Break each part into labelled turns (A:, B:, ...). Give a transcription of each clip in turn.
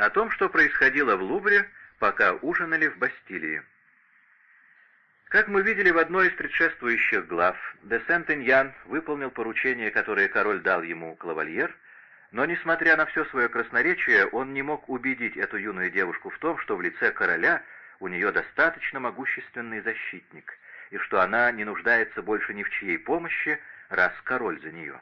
A: О том, что происходило в Лувре, пока ужинали в Бастилии. Как мы видели в одной из предшествующих глав, де Сент-Эньян выполнил поручение, которое король дал ему Клавальер, но, несмотря на все свое красноречие, он не мог убедить эту юную девушку в том, что в лице короля у нее достаточно могущественный защитник, и что она не нуждается больше ни в чьей помощи, раз король за нее.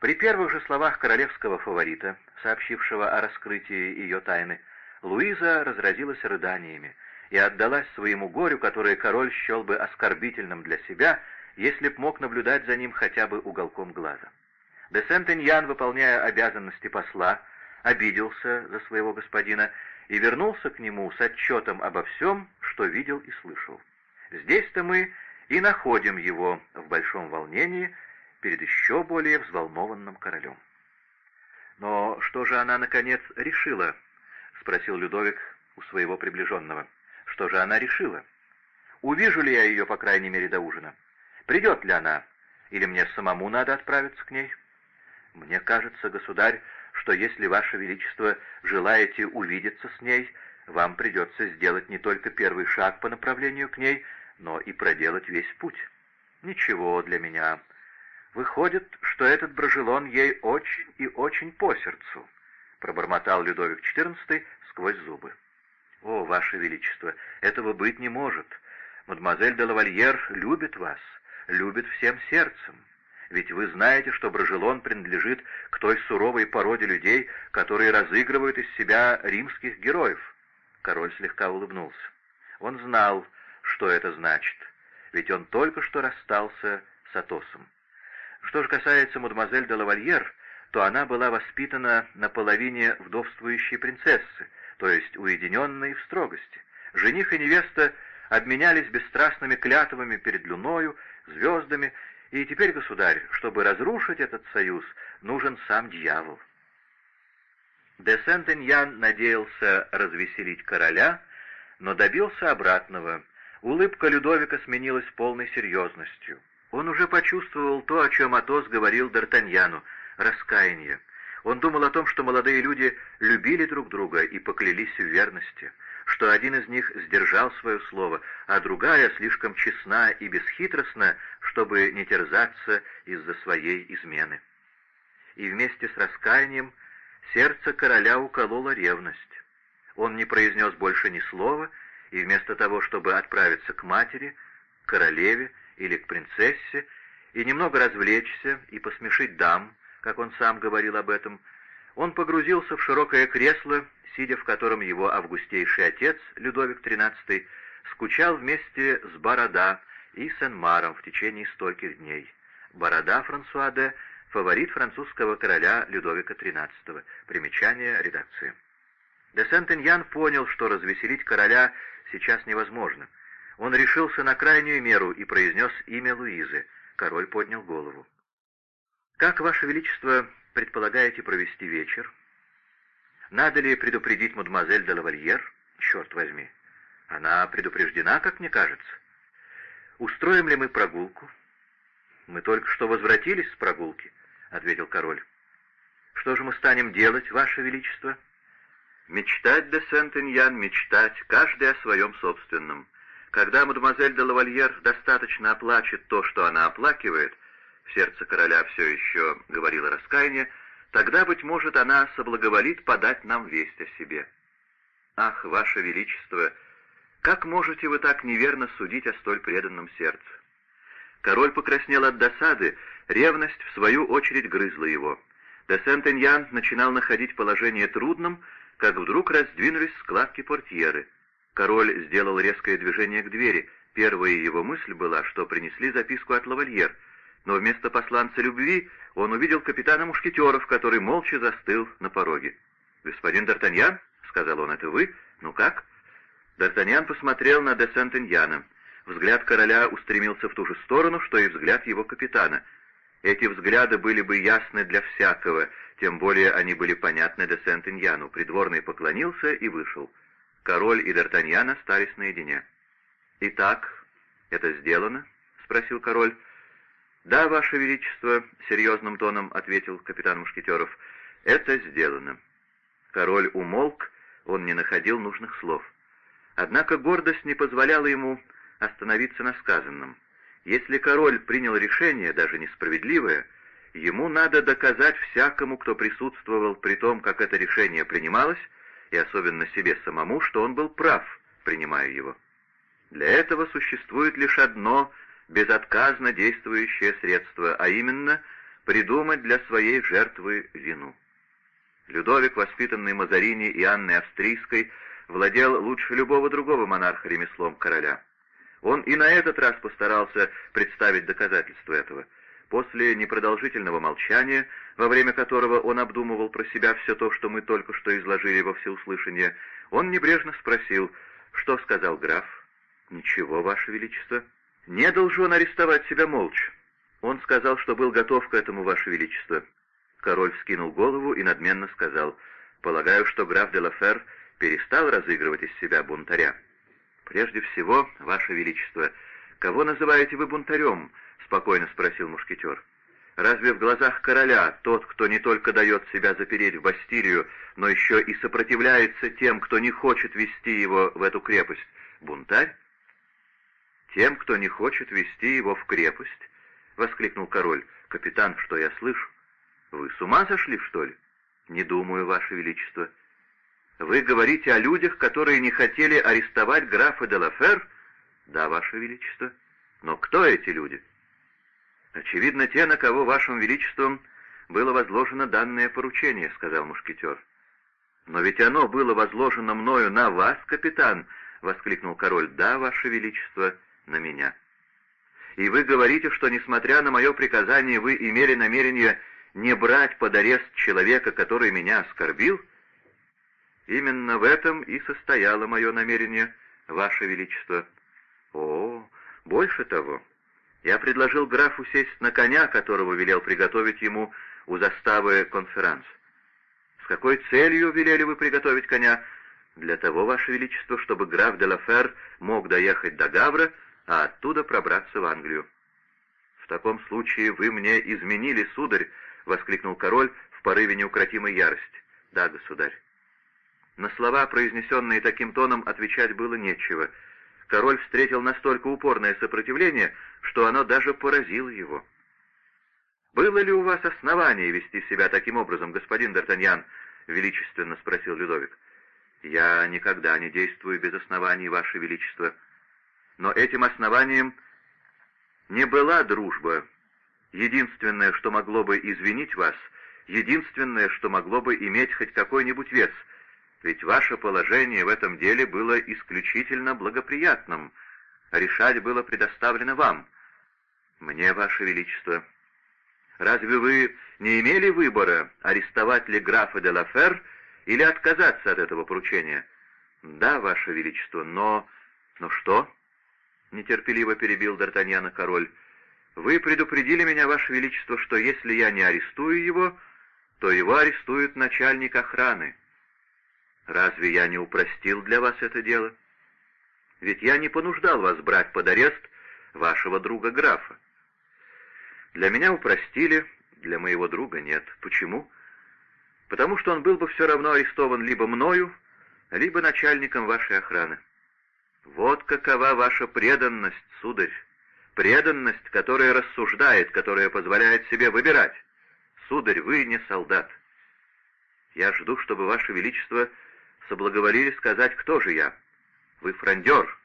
A: При первых же словах королевского фаворита, сообщившего о раскрытии ее тайны, Луиза разразилась рыданиями и отдалась своему горю, которое король счел бы оскорбительным для себя, если б мог наблюдать за ним хотя бы уголком глаза. Де Сент-Эньян, выполняя обязанности посла, обиделся за своего господина и вернулся к нему с отчетом обо всем, что видел и слышал. Здесь-то мы и находим его в большом волнении перед еще более взволнованным королем. «Но что же она, наконец, решила?» — спросил Людовик у своего приближенного. «Что же она решила? Увижу ли я ее, по крайней мере, до ужина? Придет ли она? Или мне самому надо отправиться к ней?» «Мне кажется, государь, что если Ваше Величество желаете увидеться с ней, вам придется сделать не только первый шаг по направлению к ней, но и проделать весь путь. Ничего для меня. Выходит, что этот брожелон ей очень и очень по сердцу, пробормотал Людовик XIV сквозь зубы. О, Ваше Величество, этого быть не может. Мадемуазель де лавальер любит вас, любит всем сердцем. Ведь вы знаете, что Брожелон принадлежит к той суровой породе людей, которые разыгрывают из себя римских героев. Король слегка улыбнулся. Он знал, что это значит, ведь он только что расстался с Атосом. Что же касается мадемуазель де лавальер, то она была воспитана на половине вдовствующей принцессы, то есть уединенной в строгости. Жених и невеста обменялись бесстрастными клятвами перед луною, звездами, и теперь, государь, чтобы разрушить этот союз, нужен сам дьявол. Де Сент-Эньян надеялся развеселить короля, но добился обратного — Улыбка Людовика сменилась полной серьезностью. Он уже почувствовал то, о чем Атос говорил Д'Артаньяну — раскаяние. Он думал о том, что молодые люди любили друг друга и поклялись в верности, что один из них сдержал свое слово, а другая слишком честна и бесхитростна, чтобы не терзаться из-за своей измены. И вместе с раскаянием сердце короля уколола ревность. Он не произнес больше ни слова — и вместо того, чтобы отправиться к матери, королеве или к принцессе, и немного развлечься и посмешить дам, как он сам говорил об этом, он погрузился в широкое кресло, сидя в котором его августейший отец, Людовик XIII, скучал вместе с Борода и Сен-Маром в течение стольких дней. Борода Франсуа де — фаворит французского короля Людовика XIII. Примечание редакции. Де Сент-Эньян понял, что развеселить короля сейчас невозможно. Он решился на крайнюю меру и произнес имя Луизы. Король поднял голову. «Как, Ваше Величество, предполагаете провести вечер? Надо ли предупредить мадемуазель де лавальер? Черт возьми! Она предупреждена, как мне кажется. Устроим ли мы прогулку?» «Мы только что возвратились с прогулки», — ответил король. «Что же мы станем делать, Ваше Величество?» Мечтать де Сент-Эньян, мечтать, каждый о своем собственном. Когда мадемуазель де лавальер достаточно оплачет то, что она оплакивает, в сердце короля все еще говорило раскаяние, тогда, быть может, она соблаговолит подать нам весть о себе. Ах, ваше величество, как можете вы так неверно судить о столь преданном сердце? Король покраснел от досады, ревность, в свою очередь, грызла его. Де Сент-Эньян начинал находить положение трудным, как вдруг раздвинулись складки портьеры. Король сделал резкое движение к двери. Первая его мысль была, что принесли записку от лавальер, но вместо посланца любви он увидел капитана мушкетеров, который молча застыл на пороге. «Господин Д'Артаньян?» — сказал он, — «это вы? Ну как?» Д'Артаньян посмотрел на де Сент-Эньяна. Взгляд короля устремился в ту же сторону, что и взгляд его капитана. Эти взгляды были бы ясны для всякого, тем более они были понятны де Сент-Иньяну. Придворный поклонился и вышел. Король и Д'Артаньян остались наедине. «Итак, это сделано?» — спросил король. «Да, Ваше Величество», — серьезным тоном ответил капитан Мушкетеров, — «это сделано». Король умолк, он не находил нужных слов. Однако гордость не позволяла ему остановиться на сказанном. Если король принял решение, даже несправедливое, ему надо доказать всякому, кто присутствовал при том, как это решение принималось, и особенно себе самому, что он был прав, принимая его. Для этого существует лишь одно безотказно действующее средство, а именно придумать для своей жертвы вину. Людовик, воспитанный Мазарини и Анной Австрийской, владел лучше любого другого монарха ремеслом короля. Он и на этот раз постарался представить доказательства этого. После непродолжительного молчания, во время которого он обдумывал про себя все то, что мы только что изложили во всеуслышание, он небрежно спросил, что сказал граф. «Ничего, Ваше Величество. Не должен арестовать себя молча. Он сказал, что был готов к этому, Ваше Величество». Король вскинул голову и надменно сказал, «Полагаю, что граф де Лафер перестал разыгрывать из себя бунтаря». «Прежде всего, Ваше Величество, кого называете вы бунтарем?» — спокойно спросил мушкетер. «Разве в глазах короля тот, кто не только дает себя запереть в Бастилию, но еще и сопротивляется тем, кто не хочет вести его в эту крепость, бунтарь?» «Тем, кто не хочет вести его в крепость?» — воскликнул король. «Капитан, что я слышу? Вы с ума сошли, что ли?» «Не думаю, Ваше Величество». «Вы говорите о людях, которые не хотели арестовать графа де Лафер?» «Да, Ваше Величество». «Но кто эти люди?» «Очевидно, те, на кого Вашим Величеством было возложено данное поручение», — сказал мушкетер. «Но ведь оно было возложено мною на вас, капитан», — воскликнул король. «Да, Ваше Величество, на меня». «И вы говорите, что, несмотря на мое приказание, вы имели намерение не брать под арест человека, который меня оскорбил?» Именно в этом и состояло мое намерение, Ваше Величество. О, больше того, я предложил графу сесть на коня, которого велел приготовить ему у заставы конферанс. С какой целью велели вы приготовить коня? Для того, Ваше Величество, чтобы граф де Лафер мог доехать до Гавра, а оттуда пробраться в Англию. «В таком случае вы мне изменили, сударь!» — воскликнул король в порыве неукротимой ярости. «Да, государь». На слова, произнесенные таким тоном, отвечать было нечего. Король встретил настолько упорное сопротивление, что оно даже поразило его. «Было ли у вас основание вести себя таким образом, господин Д'Артаньян?» — величественно спросил Людовик. «Я никогда не действую без оснований, ваше величество. Но этим основанием не была дружба. Единственное, что могло бы извинить вас, единственное, что могло бы иметь хоть какой-нибудь вес — ведь ваше положение в этом деле было исключительно благоприятным. Решать было предоставлено вам. Мне, ваше величество. Разве вы не имели выбора, арестовать ли графа де Лафер или отказаться от этого поручения? Да, ваше величество, но... Но что? Нетерпеливо перебил Д'Артаньяна король. Вы предупредили меня, ваше величество, что если я не арестую его, то его арестует начальник охраны. Разве я не упростил для вас это дело? Ведь я не понуждал вас брать под арест вашего друга графа. Для меня упростили, для моего друга нет. Почему? Потому что он был бы все равно арестован либо мною, либо начальником вашей охраны. Вот какова ваша преданность, сударь. Преданность, которая рассуждает, которая позволяет себе выбирать. Сударь, вы не солдат. Я жду, чтобы ваше величество соблаговолили сказать, кто же я. Вы фрондер.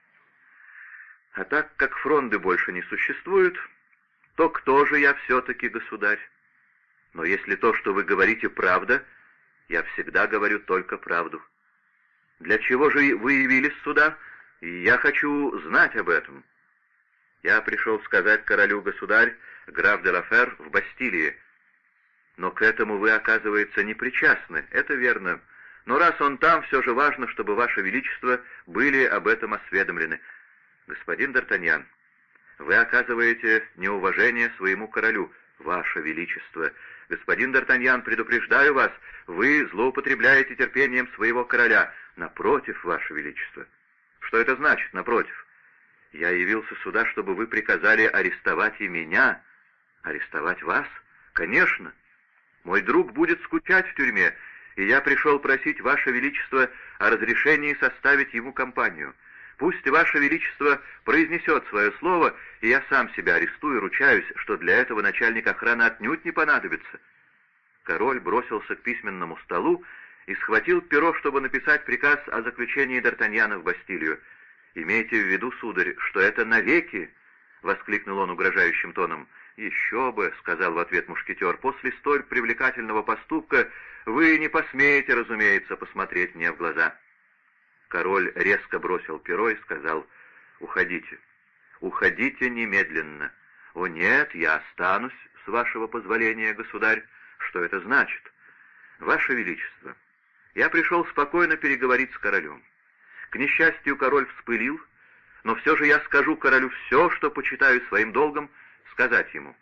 A: А так как фронды больше не существуют, то кто же я все-таки, государь? Но если то, что вы говорите, правда, я всегда говорю только правду. Для чего же вы явились сюда? Я хочу знать об этом. Я пришел сказать королю государь, граф де Лафер, в Бастилии. Но к этому вы, оказывается, не причастны. Это верно. Но раз он там, все же важно, чтобы Ваше Величество были об этом осведомлены. Господин Д'Артаньян, вы оказываете неуважение своему королю, Ваше Величество. Господин Д'Артаньян, предупреждаю вас, вы злоупотребляете терпением своего короля. Напротив, Ваше Величество. Что это значит, напротив? Я явился сюда, чтобы вы приказали арестовать и меня. Арестовать вас? Конечно. Мой друг будет скучать в тюрьме, и я пришел просить Ваше Величество о разрешении составить ему компанию. Пусть Ваше Величество произнесет свое слово, и я сам себя арестую, ручаюсь, что для этого начальник охраны отнюдь не понадобится». Король бросился к письменному столу и схватил перо, чтобы написать приказ о заключении Д'Артаньяна в Бастилию. «Имейте в виду, сударь, что это навеки!» — воскликнул он угрожающим тоном. «Еще бы», — сказал в ответ мушкетер, — «после столь привлекательного поступка вы не посмеете, разумеется, посмотреть мне в глаза». Король резко бросил перо и сказал, «Уходите, уходите немедленно». «О нет, я останусь, с вашего позволения, государь. Что это значит?» «Ваше Величество, я пришел спокойно переговорить с королем. К несчастью, король вспылил, но все же я скажу королю все, что почитаю своим долгом сказать ему.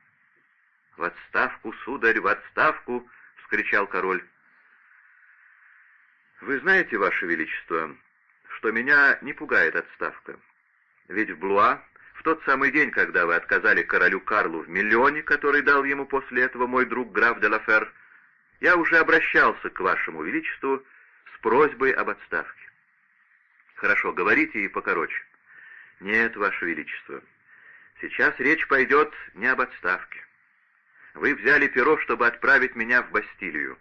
A: «В отставку, сударь, в отставку!» — вскричал король. «Вы знаете, Ваше Величество, что меня не пугает отставка. Ведь в Блуа, в тот самый день, когда вы отказали королю Карлу в миллионе, который дал ему после этого мой друг граф де Лафер, я уже обращался к Вашему Величеству с просьбой об отставке. Хорошо, говорите и покороче. Нет, Ваше Величество, сейчас речь пойдет не об отставке. Вы взяли перо, чтобы отправить меня в Бастилию.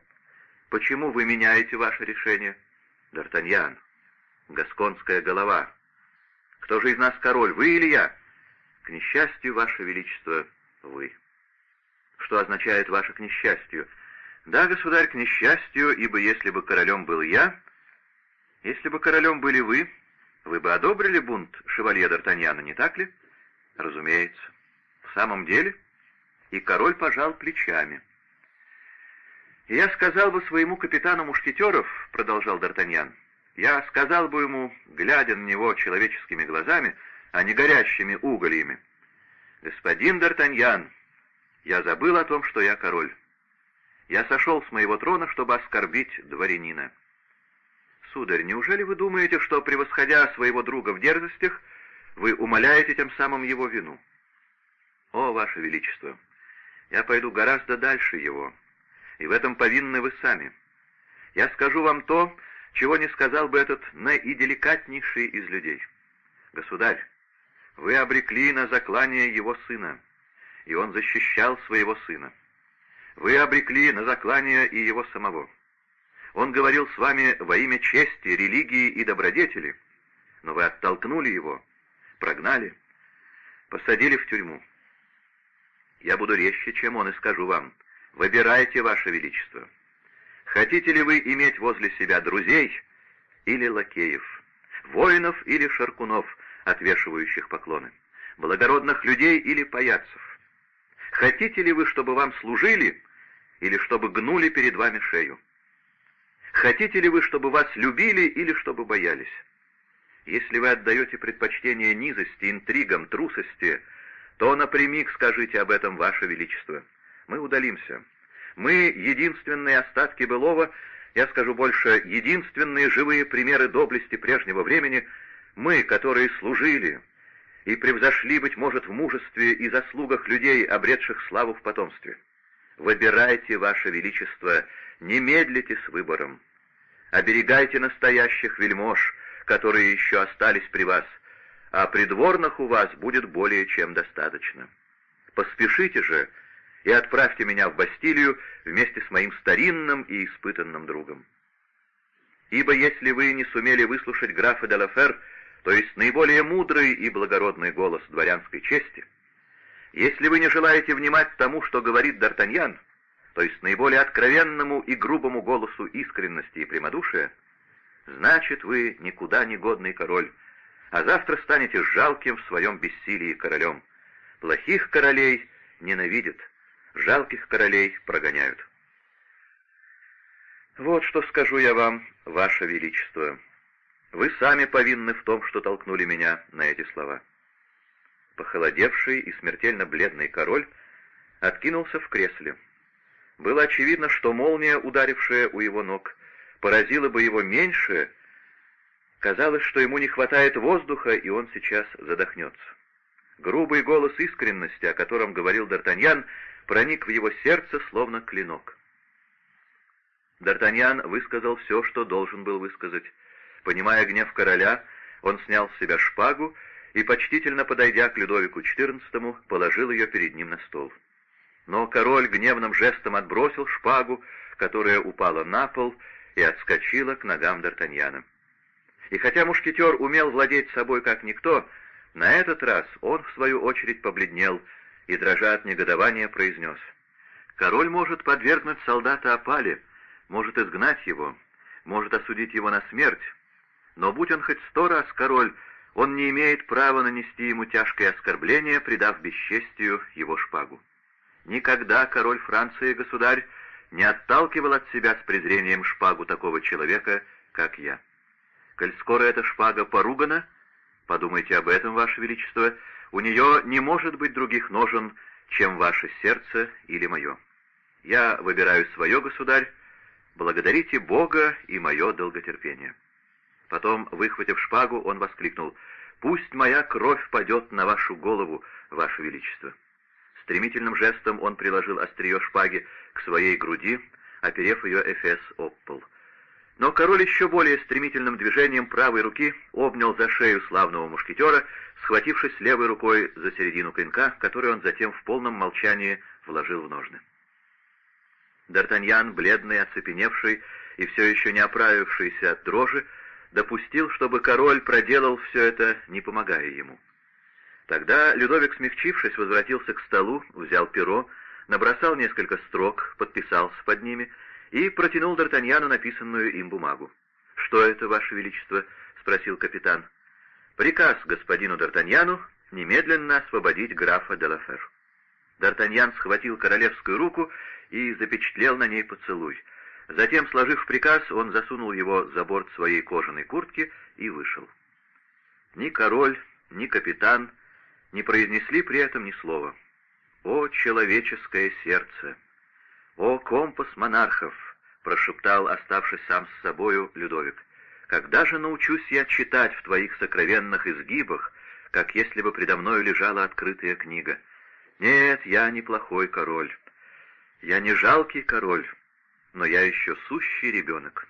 A: Почему вы меняете ваше решение? Д'Артаньян, гасконская голова. Кто же из нас король, вы или я? К несчастью, Ваше Величество, вы. Что означает ваше к несчастью? Да, государь, к несчастью, ибо если бы королем был я, если бы королем были вы, вы бы одобрили бунт шевалье Д'Артаньяна, не так ли? Разумеется. В самом деле? И король пожал плечами. Я сказал бы своему капитану мушкетеров, продолжал Д'Артаньян, я сказал бы ему, глядя на него человеческими глазами, а не горящими угольями, «Господин Д'Артаньян, я забыл о том, что я король. Я сошел с моего трона, чтобы оскорбить дворянина. Сударь, неужели вы думаете, что, превосходя своего друга в дерзостях, вы умоляете тем самым его вину? О, Ваше Величество, я пойду гораздо дальше его, и в этом повинны вы сами. Я скажу вам то, чего не сказал бы этот наиделикатнейший из людей. Государь, вы обрекли на заклание его сына, и он защищал своего сына. Вы обрекли на заклание и его самого. Он говорил с вами во имя чести, религии и добродетели, но вы оттолкнули его, прогнали, посадили в тюрьму. Я буду резче, чем он, и скажу вам, выбирайте, Ваше Величество. Хотите ли вы иметь возле себя друзей или лакеев, воинов или шаркунов, отвешивающих поклоны, благородных людей или паяцев? Хотите ли вы, чтобы вам служили или чтобы гнули перед вами шею? Хотите ли вы, чтобы вас любили или чтобы боялись? Если вы отдаете предпочтение низости, интригам, трусости, то напрямик скажите об этом, Ваше Величество. Мы удалимся. Мы — единственные остатки былого, я скажу больше, единственные живые примеры доблести прежнего времени, мы, которые служили и превзошли, быть может, в мужестве и заслугах людей, обретших славу в потомстве. Выбирайте, Ваше Величество, не медлите с выбором. Оберегайте настоящих вельмож, которые еще остались при вас, а придворных у вас будет более чем достаточно. Поспешите же и отправьте меня в Бастилию вместе с моим старинным и испытанным другом. Ибо если вы не сумели выслушать графа де Лафер, то есть наиболее мудрый и благородный голос дворянской чести, если вы не желаете внимать тому, что говорит Д'Артаньян, то есть наиболее откровенному и грубому голосу искренности и прямодушия, значит, вы никуда не годный король, а завтра станете жалким в своем бессилии королем. Плохих королей ненавидят, жалких королей прогоняют. Вот что скажу я вам, ваше величество. Вы сами повинны в том, что толкнули меня на эти слова. Похолодевший и смертельно бледный король откинулся в кресле. Было очевидно, что молния, ударившая у его ног, поразила бы его меньше. Казалось, что ему не хватает воздуха, и он сейчас задохнется. Грубый голос искренности, о котором говорил Д'Артаньян, проник в его сердце, словно клинок. Д'Артаньян высказал все, что должен был высказать. Понимая гнев короля, он снял с себя шпагу и, почтительно подойдя к Людовику XIV, положил ее перед ним на стол. Но король гневным жестом отбросил шпагу, которая упала на пол и отскочила к ногам Д'Артаньяна. И хотя мушкетер умел владеть собой как никто, на этот раз он, в свою очередь, побледнел и, дрожа от негодования, произнес. «Король может подвергнуть солдата опале, может изгнать его, может осудить его на смерть, но будь он хоть сто раз король, он не имеет права нанести ему тяжкое оскорбление, придав бесчестию его шпагу. Никогда король Франции, государь, не отталкивал от себя с презрением шпагу такого человека, как я. Коль скоро эта шпага поругана, подумайте об этом, Ваше Величество, у нее не может быть других ножен, чем ваше сердце или мое. Я выбираю свое, государь, благодарите Бога и мое долготерпение». Потом, выхватив шпагу, он воскликнул, «Пусть моя кровь падет на вашу голову, ваше величество». Стремительным жестом он приложил острие шпаги к своей груди, оперев ее эфес об. Но король еще более стремительным движением правой руки обнял за шею славного мушкетера, схватившись левой рукой за середину клинка, который он затем в полном молчании вложил в ножны. Д'Артаньян, бледный, оцепеневший и все еще не оправившийся от дрожи, допустил, чтобы король проделал все это, не помогая ему. Тогда Людовик, смягчившись, возвратился к столу, взял перо, набросал несколько строк, подписался под ними и протянул Д'Артаньяну написанную им бумагу. «Что это, Ваше Величество?» — спросил капитан. «Приказ господину Д'Артаньяну немедленно освободить графа де Лафер». Д'Артаньян схватил королевскую руку и запечатлел на ней поцелуй. Затем, сложив приказ, он засунул его за борт своей кожаной куртки и вышел. Ни король, ни капитан не произнесли при этом ни слова. «О, человеческое сердце! О, компас монархов!» — прошептал, оставшись сам с собою, Людовик. «Когда же научусь я читать в твоих сокровенных изгибах, как если бы предо мною лежала открытая книга? Нет, я не плохой король. Я не жалкий король, но я еще сущий ребенок.